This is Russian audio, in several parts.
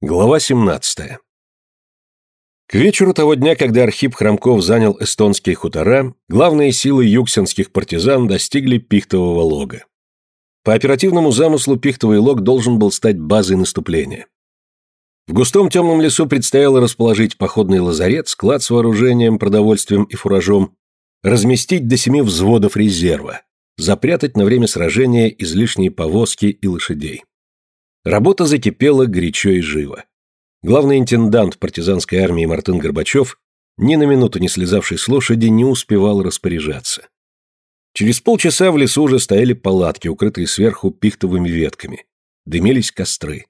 Глава 17. К вечеру того дня, когда Архип Хромков занял эстонские хутора, главные силы юксенских партизан достигли Пихтового лога. По оперативному замыслу Пихтовый лог должен был стать базой наступления. В густом темном лесу предстояло расположить походный лазарет, склад с вооружением, продовольствием и фуражом, разместить до семи взводов резерва, запрятать на время сражения излишние повозки и лошадей. Работа закипела горячо и живо. Главный интендант партизанской армии Мартын Горбачев, ни на минуту не слезавший с лошади, не успевал распоряжаться. Через полчаса в лесу уже стояли палатки, укрытые сверху пихтовыми ветками. Дымились костры.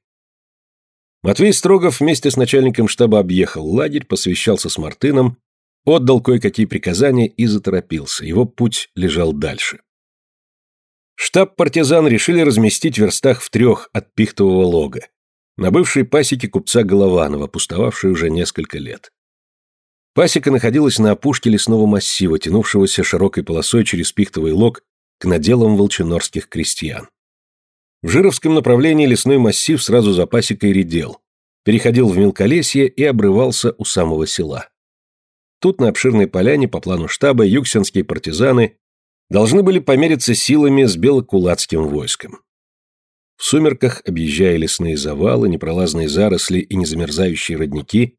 Матвей Строгов вместе с начальником штаба объехал лагерь, посвящался с Мартыном, отдал кое-какие приказания и заторопился. Его путь лежал дальше. Штаб партизан решили разместить в верстах в трех от пихтового лога, на бывшей пасеке купца Голованова, пустовавшей уже несколько лет. Пасека находилась на опушке лесного массива, тянувшегося широкой полосой через пихтовый лог к наделам волчинорских крестьян. В Жировском направлении лесной массив сразу за пасекой редел, переходил в мелколесье и обрывался у самого села. Тут на обширной поляне по плану штаба юксенские партизаны должны были помериться силами с белокулацким войском. В сумерках, объезжая лесные завалы, непролазные заросли и незамерзающие родники,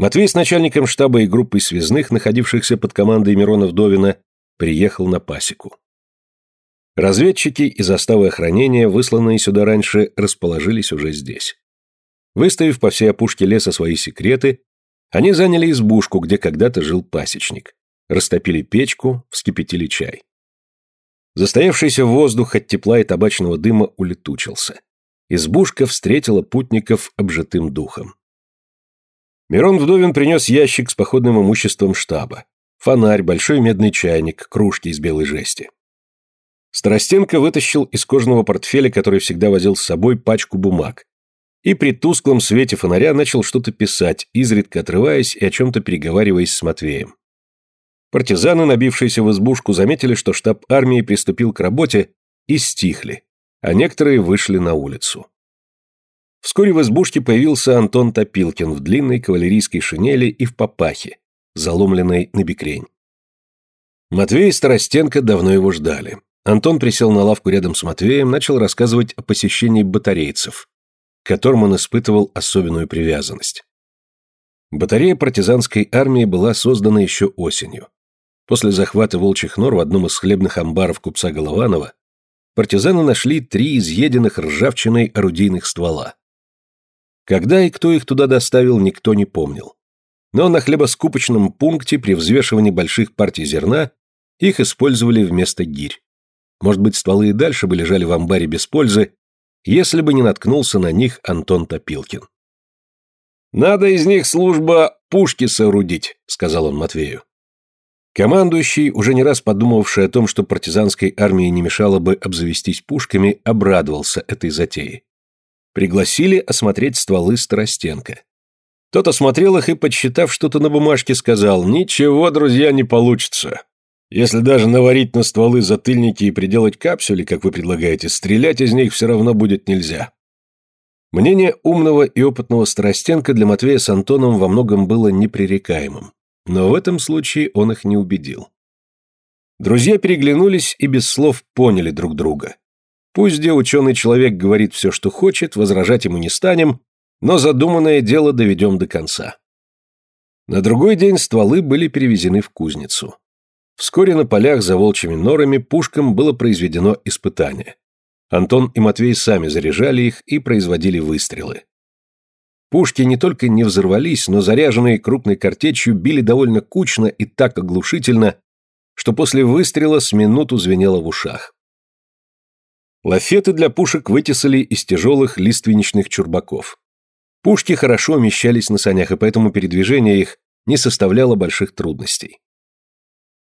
Матвей с начальником штаба и группой связных, находившихся под командой Мирона Вдовина, приехал на пасеку. Разведчики и заставы охранения, высланные сюда раньше, расположились уже здесь. Выставив по всей опушке леса свои секреты, они заняли избушку, где когда-то жил пасечник. Растопили печку, вскипятили чай. Застоявшийся воздух от тепла и табачного дыма улетучился. Избушка встретила путников обжитым духом. Мирон Вдовин принес ящик с походным имуществом штаба. Фонарь, большой медный чайник, кружки из белой жести. Старостенко вытащил из кожаного портфеля, который всегда возил с собой, пачку бумаг. И при тусклом свете фонаря начал что-то писать, изредка отрываясь и о чем-то переговариваясь с Матвеем. Партизаны, набившиеся в избушку, заметили, что штаб армии приступил к работе и стихли, а некоторые вышли на улицу. Вскоре в избушке появился Антон Топилкин в длинной кавалерийской шинели и в папахе, заломленной на бекрень. Матвей и Старостенко давно его ждали. Антон присел на лавку рядом с Матвеем, начал рассказывать о посещении батарейцев, к которым он испытывал особенную привязанность. Батарея партизанской армии была создана еще осенью. После захвата волчьих нор в одном из хлебных амбаров купца Голованова партизаны нашли три изъеденных ржавчиной орудийных ствола. Когда и кто их туда доставил, никто не помнил. Но на хлебоскупочном пункте при взвешивании больших партий зерна их использовали вместо гирь. Может быть, стволы и дальше бы лежали в амбаре без пользы, если бы не наткнулся на них Антон Топилкин. «Надо из них служба пушки соорудить», — сказал он Матвею. Командующий, уже не раз подумавший о том, что партизанской армии не мешало бы обзавестись пушками, обрадовался этой затее. Пригласили осмотреть стволы Старостенко. Тот осмотрел их и, подсчитав что-то на бумажке, сказал «Ничего, друзья, не получится. Если даже наварить на стволы затыльники и приделать капсюли, как вы предлагаете, стрелять из них все равно будет нельзя». Мнение умного и опытного Старостенко для Матвея с Антоном во многом было непререкаемым. Но в этом случае он их не убедил. Друзья переглянулись и без слов поняли друг друга. Пусть где ученый человек говорит все, что хочет, возражать ему не станем, но задуманное дело доведем до конца. На другой день стволы были перевезены в кузницу. Вскоре на полях за волчьими норами пушкам было произведено испытание. Антон и Матвей сами заряжали их и производили выстрелы. Пушки не только не взорвались, но заряженные крупной картечью били довольно кучно и так оглушительно, что после выстрела с минуту звенело в ушах. Лафеты для пушек вытесали из тяжелых лиственничных чурбаков. Пушки хорошо умещались на санях, и поэтому передвижение их не составляло больших трудностей.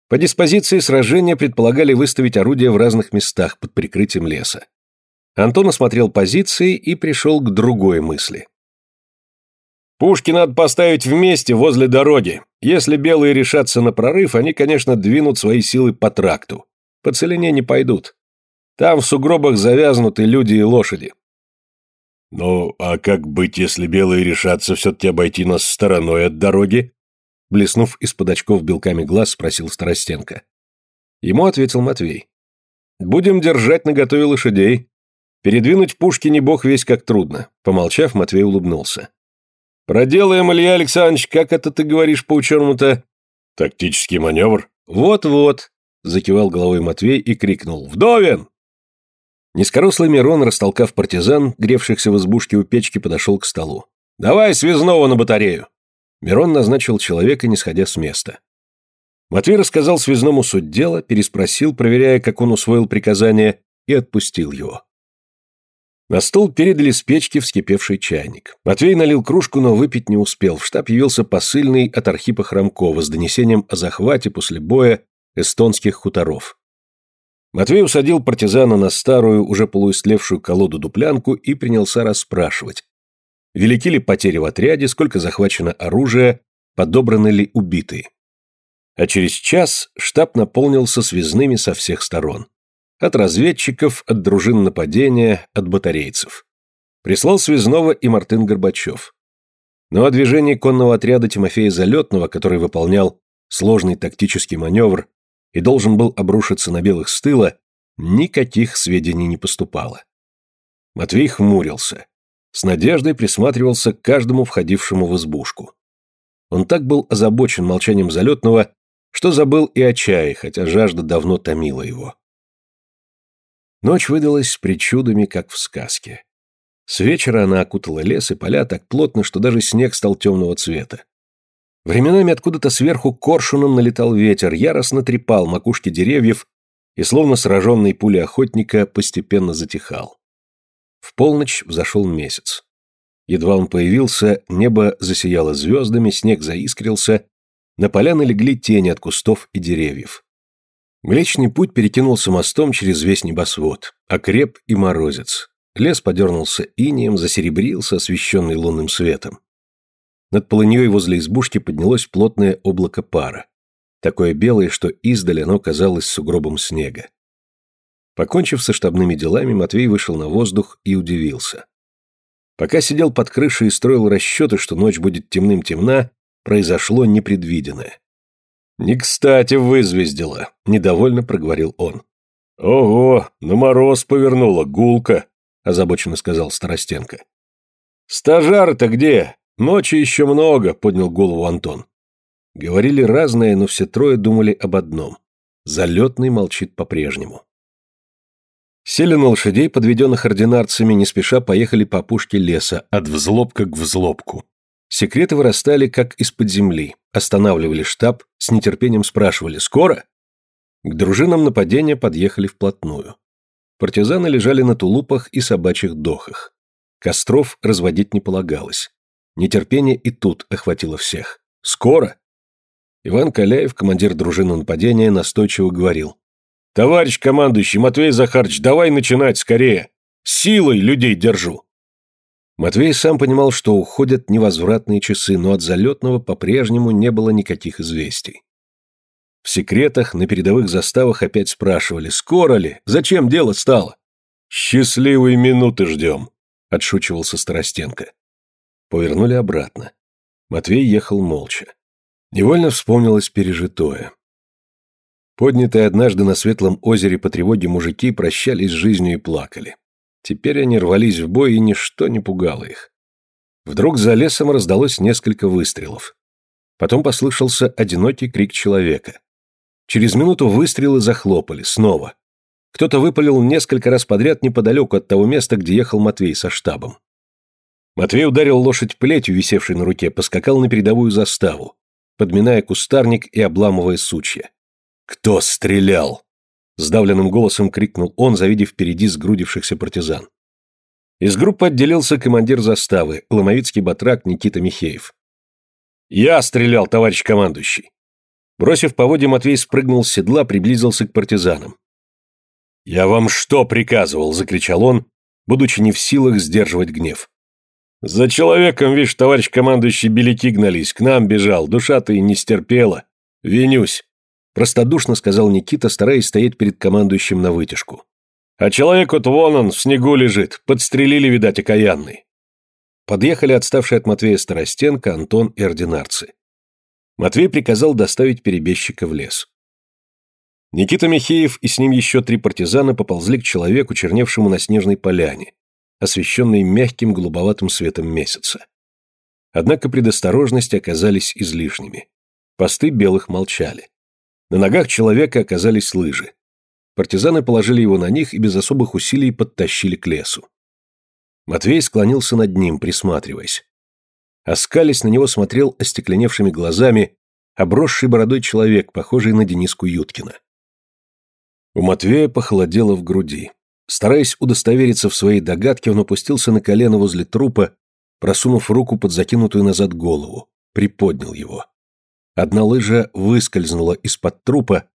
По диспозиции сражения предполагали выставить орудия в разных местах под прикрытием леса. Антон осмотрел позиции и пришел к другой мысли. Пушки надо поставить вместе возле дороги. Если белые решатся на прорыв, они, конечно, двинут свои силы по тракту. По целине не пойдут. Там в сугробах завязнуты люди и лошади. «Ну, а как быть, если белые решатся все-таки обойти нас стороной от дороги?» Блеснув из-под очков белками глаз, спросил Старостенко. Ему ответил Матвей. «Будем держать наготове лошадей. Передвинуть пушки не бог весь как трудно». Помолчав, Матвей улыбнулся. «Проделаем, Илья Александрович, как это ты говоришь по-ученому-то?» «Тактический маневр». «Вот-вот», — закивал головой Матвей и крикнул. «Вдовин!» Низкорослый Мирон, растолкав партизан, гревшихся в избушке у печки, подошел к столу. «Давай связного на батарею!» Мирон назначил человека, не сходя с места. Матвей рассказал связному суть дела, переспросил, проверяя, как он усвоил приказание, и отпустил его. На стол передали с печки вскипевший чайник. Матвей налил кружку, но выпить не успел. В штаб явился посыльный от Архипа Хромкова с донесением о захвате после боя эстонских хуторов. Матвей усадил партизана на старую, уже полуистлевшую колоду-дуплянку и принялся расспрашивать. Велики ли потери в отряде, сколько захвачено оружия, подобраны ли убитые. А через час штаб наполнился связными со всех сторон. От разведчиков, от дружин нападения, от батарейцев. Прислал связного и Мартын Горбачев. Но о движении конного отряда Тимофея Залетного, который выполнял сложный тактический маневр и должен был обрушиться на белых с тыла, никаких сведений не поступало. Матвей хмурился. С надеждой присматривался к каждому входившему в избушку. Он так был озабочен молчанием залетного, что забыл и о чае, хотя жажда давно томила его. Ночь выдалась с причудами, как в сказке. С вечера она окутала лес и поля так плотно, что даже снег стал темного цвета. Временами откуда-то сверху коршуном налетал ветер, яростно трепал макушки деревьев и, словно сраженный пулей охотника, постепенно затихал. В полночь взошел месяц. Едва он появился, небо засияло звездами, снег заискрился, на поляны легли тени от кустов и деревьев. Млечный путь перекинулся мостом через весь небосвод, окреп и морозец. Лес подернулся инеем, засеребрился, освещенный лунным светом. Над полыньей возле избушки поднялось плотное облако пара. Такое белое, что издали оно казалось сугробом снега. Покончив со штабными делами, Матвей вышел на воздух и удивился. Пока сидел под крышей и строил расчеты, что ночь будет темным-темна, произошло непредвиденное. «Не кстати вызвездило», — недовольно проговорил он. «Ого, на мороз повернула, гулка», — озабоченно сказал Старостенко. «Стажары-то где? Ночи еще много», — поднял голову Антон. Говорили разное, но все трое думали об одном. Залетный молчит по-прежнему. Сели на лошадей, подведенных ординарцами, не спеша поехали по опушке леса, от взлобка к взлобку. Секреты вырастали, как из-под земли, останавливали штаб, с нетерпением спрашивали «Скоро?». К дружинам нападения подъехали вплотную. Партизаны лежали на тулупах и собачьих дохах. Костров разводить не полагалось. Нетерпение и тут охватило всех. «Скоро?» Иван Каляев, командир дружины нападения, настойчиво говорил. «Товарищ командующий, Матвей Захарович, давай начинать скорее! Силой людей держу!» Матвей сам понимал, что уходят невозвратные часы, но от залетного по-прежнему не было никаких известий. В секретах на передовых заставах опять спрашивали, скоро ли, зачем дело стало? «Счастливые минуты ждем», — отшучивался Старостенко. Повернули обратно. Матвей ехал молча. Невольно вспомнилось пережитое. Поднятые однажды на Светлом озере по тревоге мужики прощались с жизнью и плакали. Теперь они рвались в бой, и ничто не пугало их. Вдруг за лесом раздалось несколько выстрелов. Потом послышался одинокий крик человека. Через минуту выстрелы захлопали, снова. Кто-то выпалил несколько раз подряд неподалеку от того места, где ехал Матвей со штабом. Матвей ударил лошадь плетью, висевшей на руке, поскакал на передовую заставу, подминая кустарник и обламывая сучья. «Кто стрелял?» Сдавленным голосом крикнул он, завидев впереди сгрудившихся партизан. Из группы отделился командир заставы, ломовицкий батрак Никита Михеев. «Я стрелял, товарищ командующий!» Бросив поводья, Матвей спрыгнул с седла, приблизился к партизанам. «Я вам что приказывал?» – закричал он, будучи не в силах сдерживать гнев. «За человеком, видишь, товарищ командующий, беляки гнались, к нам бежал, душа-то и не стерпела. Винюсь. Простодушно сказал Никита, стараясь стоять перед командующим на вытяжку. А человек вот вон он, в снегу лежит, подстрелили, видать, окаянный. Подъехали отставшие от Матвея Старостенко, Антон и ординарцы. Матвей приказал доставить перебежчика в лес. Никита Михеев и с ним еще три партизана поползли к человеку, черневшему на снежной поляне, освещенной мягким голубоватым светом месяца. Однако предосторожности оказались излишними. Посты белых молчали. На ногах человека оказались лыжи. Партизаны положили его на них и без особых усилий подтащили к лесу. Матвей склонился над ним, присматриваясь. Оскались на него смотрел остекленевшими глазами обросший бородой человек, похожий на Дениску Юткина. У Матвея похолодело в груди. Стараясь удостовериться в своей догадке, он опустился на колено возле трупа, просунув руку под закинутую назад голову, приподнял его. Одна лыжа выскользнула из-под трупа,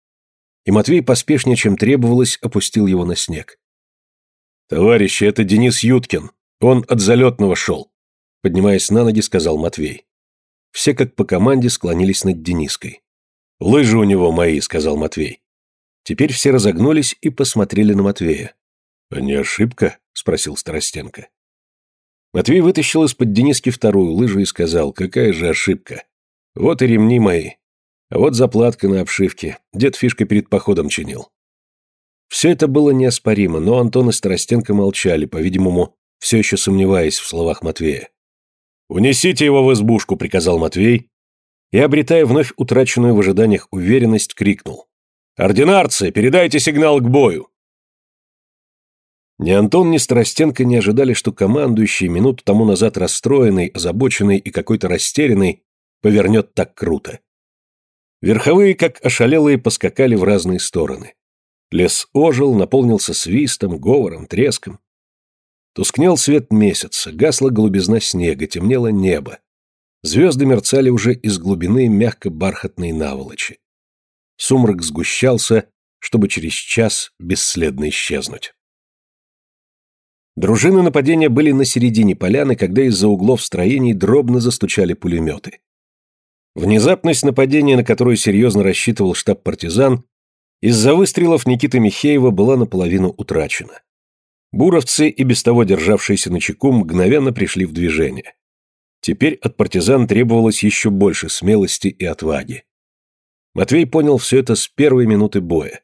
и Матвей поспешнее, чем требовалось, опустил его на снег. «Товарищи, это Денис Юткин. Он от залетного шел», — поднимаясь на ноги, сказал Матвей. Все как по команде склонились над Дениской. «Лыжи у него мои», — сказал Матвей. Теперь все разогнулись и посмотрели на Матвея. «А не ошибка?» — спросил Старостенко. Матвей вытащил из-под Дениски вторую лыжу и сказал, какая же ошибка. Вот и ремни мои. А вот заплатка на обшивке. Дед фишка перед походом чинил. Все это было неоспоримо, но Антон и Старостенко молчали, по-видимому, все еще сомневаясь в словах Матвея. «Унесите его в избушку», — приказал Матвей, и, обретая вновь утраченную в ожиданиях уверенность, крикнул. «Ординарцы, передайте сигнал к бою!» Ни Антон, ни Старостенко не ожидали, что командующий, минуту тому назад расстроенный, озабоченный и какой-то растерянный, повернет так круто. Верховые, как ошалелые, поскакали в разные стороны. Лес ожил, наполнился свистом, говором, треском. Тускнел свет месяца, гасла голубизна снега, темнело небо. Звезды мерцали уже из глубины мягко-бархатной наволочи. Сумрак сгущался, чтобы через час бесследно исчезнуть. Дружины нападения были на середине поляны, когда из-за углов строений дробно застучали пулеметы. Внезапность нападения, на которую серьезно рассчитывал штаб партизан, из-за выстрелов Никиты Михеева была наполовину утрачена. Буровцы, и без того державшиеся на чеку, мгновенно пришли в движение. Теперь от партизан требовалось еще больше смелости и отваги. Матвей понял все это с первой минуты боя.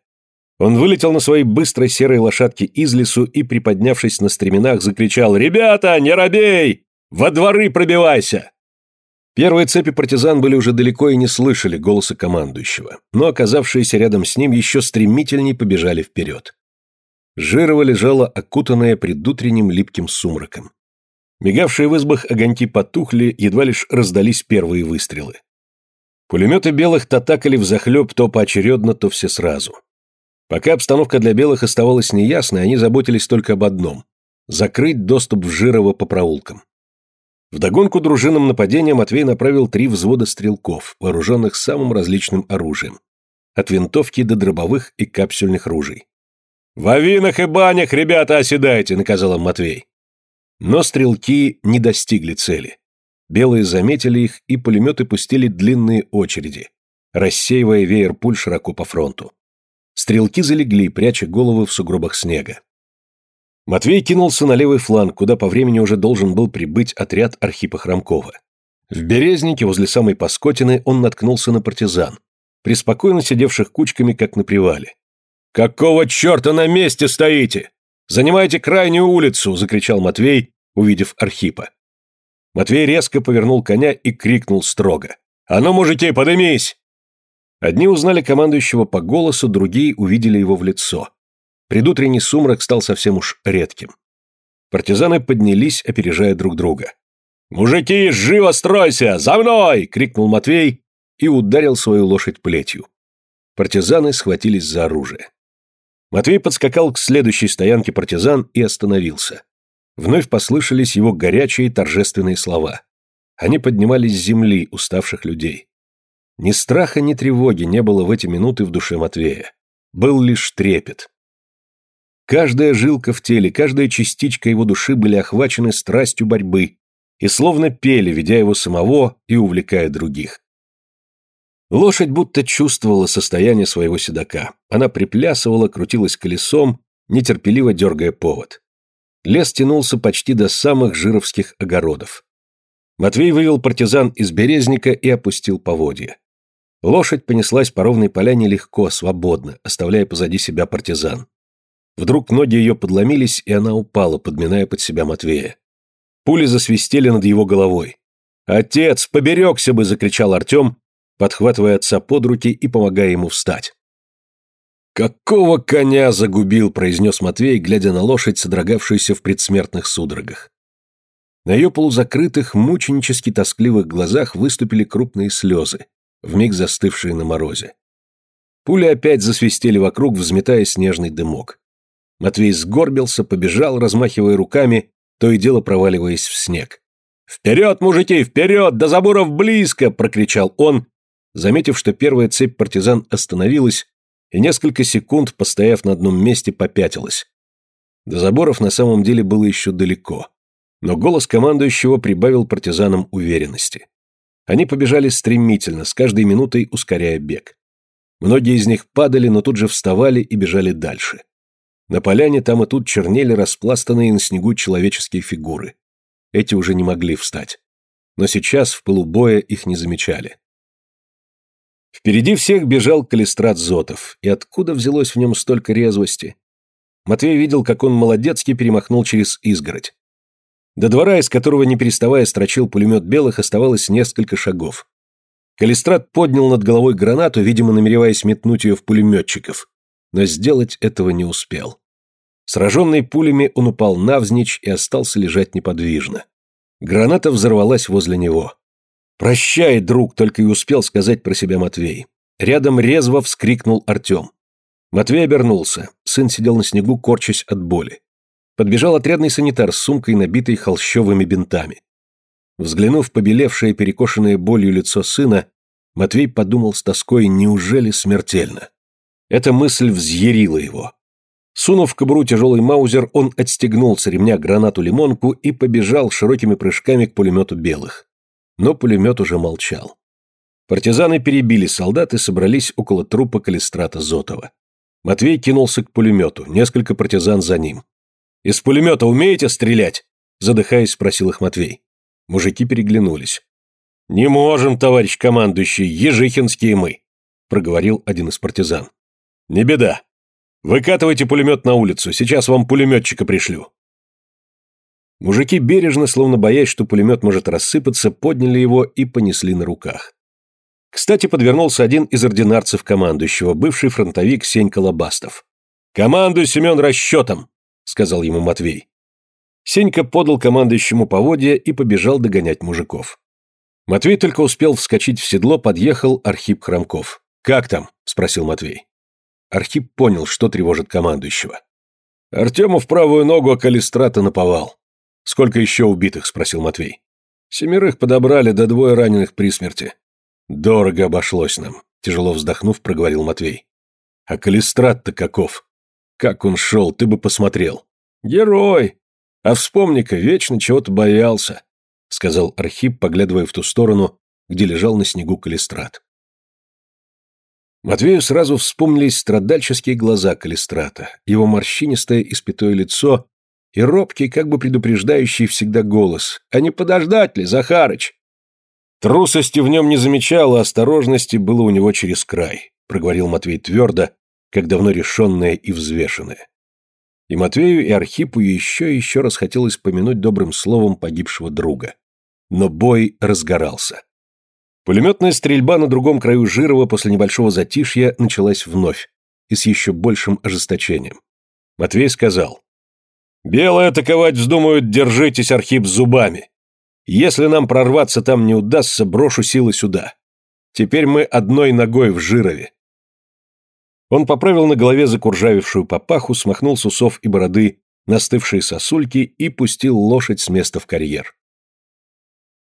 Он вылетел на своей быстрой серой лошадке из лесу и, приподнявшись на стременах, закричал «Ребята, не робей! Во дворы пробивайся!» Первые цепи партизан были уже далеко и не слышали голоса командующего, но оказавшиеся рядом с ним еще стремительнее побежали вперед. Жирова лежала окутанная предутренним липким сумраком. Мигавшие в избах огоньки потухли, едва лишь раздались первые выстрелы. Пулеметы белых татакали взахлеб то поочередно, то все сразу. Пока обстановка для белых оставалась неясной, они заботились только об одном – закрыть доступ в Жирово по проулкам. Вдогонку дружинам нападения Матвей направил три взвода стрелков, вооруженных самым различным оружием. От винтовки до дробовых и капсюльных ружей. «В авинах и банях, ребята, оседайте!» — наказал им Матвей. Но стрелки не достигли цели. Белые заметили их, и пулеметы пустили длинные очереди, рассеивая веер пуль широко по фронту. Стрелки залегли, пряча головы в сугробах снега. Матвей кинулся на левый фланг, куда по времени уже должен был прибыть отряд Архипа Хромкова. В Березнике, возле самой Паскотины, он наткнулся на партизан, преспокойно сидевших кучками, как на привале. «Какого черта на месте стоите? Занимайте крайнюю улицу!» – закричал Матвей, увидев Архипа. Матвей резко повернул коня и крикнул строго. «А ну, мужики, подымись!» Одни узнали командующего по голосу, другие увидели его в лицо. Предутренний сумрак стал совсем уж редким. Партизаны поднялись, опережая друг друга. «Мужики, живо стройся! За мной!» — крикнул Матвей и ударил свою лошадь плетью. Партизаны схватились за оружие. Матвей подскакал к следующей стоянке партизан и остановился. Вновь послышались его горячие торжественные слова. Они поднимались с земли уставших людей. Ни страха, ни тревоги не было в эти минуты в душе Матвея. Был лишь трепет. Каждая жилка в теле, каждая частичка его души были охвачены страстью борьбы и словно пели, ведя его самого и увлекая других. Лошадь будто чувствовала состояние своего седока. Она приплясывала, крутилась колесом, нетерпеливо дергая повод. Лес тянулся почти до самых жировских огородов. Матвей вывел партизан из березника и опустил поводья. Лошадь понеслась по ровной поляне легко, свободно, оставляя позади себя партизан. Вдруг ноги ее подломились, и она упала, подминая под себя Матвея. Пули засвистели над его головой. «Отец, поберегся бы!» – закричал Артем, подхватывая отца под руки и помогая ему встать. «Какого коня загубил!» – произнес Матвей, глядя на лошадь, содрогавшуюся в предсмертных судорогах. На ее полузакрытых, мученически тоскливых глазах выступили крупные слезы, вмиг застывшие на морозе. Пули опять засвистели вокруг, взметая снежный дымок. Матвей сгорбился, побежал, размахивая руками, то и дело проваливаясь в снег. «Вперед, мужики, вперед! До заборов близко!» – прокричал он, заметив, что первая цепь партизан остановилась и несколько секунд, постояв на одном месте, попятилась. До заборов на самом деле было еще далеко, но голос командующего прибавил партизанам уверенности. Они побежали стремительно, с каждой минутой ускоряя бег. Многие из них падали, но тут же вставали и бежали дальше. На поляне там и тут чернели распластанные на снегу человеческие фигуры. Эти уже не могли встать. Но сейчас в полубоя их не замечали. Впереди всех бежал Калистрат Зотов, и откуда взялось в нем столько резвости? Матвей видел, как он молодецки перемахнул через изгородь. До двора, из которого не переставая строчил пулемет белых, оставалось несколько шагов. Калистрат поднял над головой гранату, видимо, намереваясь метнуть ее в пулеметчиков, но сделать этого не успел. Сраженный пулями, он упал навзничь и остался лежать неподвижно. Граната взорвалась возле него. «Прощай, друг!» — только и успел сказать про себя Матвей. Рядом резво вскрикнул Артем. Матвей обернулся. Сын сидел на снегу, корчась от боли. Подбежал отрядный санитар с сумкой, набитой холщовыми бинтами. Взглянув побелевшее, перекошенное болью лицо сына, Матвей подумал с тоской, неужели смертельно? Эта мысль взъярила его. Сунув в кобуру тяжелый маузер, он отстегнул с ремня гранату-лимонку и побежал широкими прыжками к пулемету белых но пулемет уже молчал. Партизаны перебили солдат и собрались около трупа Калистрата Зотова. Матвей кинулся к пулемету, несколько партизан за ним. «Из пулемета умеете стрелять?» Задыхаясь, спросил их Матвей. Мужики переглянулись. «Не можем, товарищ командующий, ежихинские мы», проговорил один из партизан. «Не беда. Выкатывайте пулемет на улицу, сейчас вам пулеметчика пришлю». Мужики бережно, словно боясь, что пулемет может рассыпаться, подняли его и понесли на руках. Кстати, подвернулся один из ординарцев командующего, бывший фронтовик Сенька Лобастов. «Командуй, Семен, расчетом!» — сказал ему Матвей. Сенька подал командующему поводья и побежал догонять мужиков. Матвей только успел вскочить в седло, подъехал Архип Хромков. «Как там?» — спросил Матвей. Архип понял, что тревожит командующего. Артему в правую ногу околестрата наповал. «Сколько еще убитых?» – спросил Матвей. «Семерых подобрали, да двое раненых при смерти». «Дорого обошлось нам», – тяжело вздохнув, проговорил Матвей. «А Калистрат-то каков? Как он шел, ты бы посмотрел». «Герой! А вспомни-ка, вечно чего-то боялся», – сказал Архип, поглядывая в ту сторону, где лежал на снегу Калистрат. Матвею сразу вспомнились страдальческие глаза Калистрата, его морщинистое испятое лицо и робкий, как бы предупреждающий всегда голос. «А не подождать ли, Захарыч?» Трусости в нем не замечал, а осторожности было у него через край, проговорил Матвей твердо, как давно решенное и взвешенное. И Матвею, и Архипу еще и еще раз хотелось помянуть добрым словом погибшего друга. Но бой разгорался. Пулеметная стрельба на другом краю Жирова после небольшого затишья началась вновь и с еще большим ожесточением. Матвей сказал, Белые атаковать вздумают, держитесь, Архип, зубами. Если нам прорваться там не удастся, брошу силы сюда. Теперь мы одной ногой в Жирове. Он поправил на голове закуржавившую папаху, смахнул с усов и бороды настывшие сосульки и пустил лошадь с места в карьер.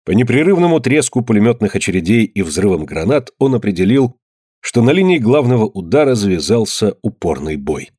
По непрерывному треску пулеметных очередей и взрывам гранат он определил, что на линии главного удара завязался упорный бой.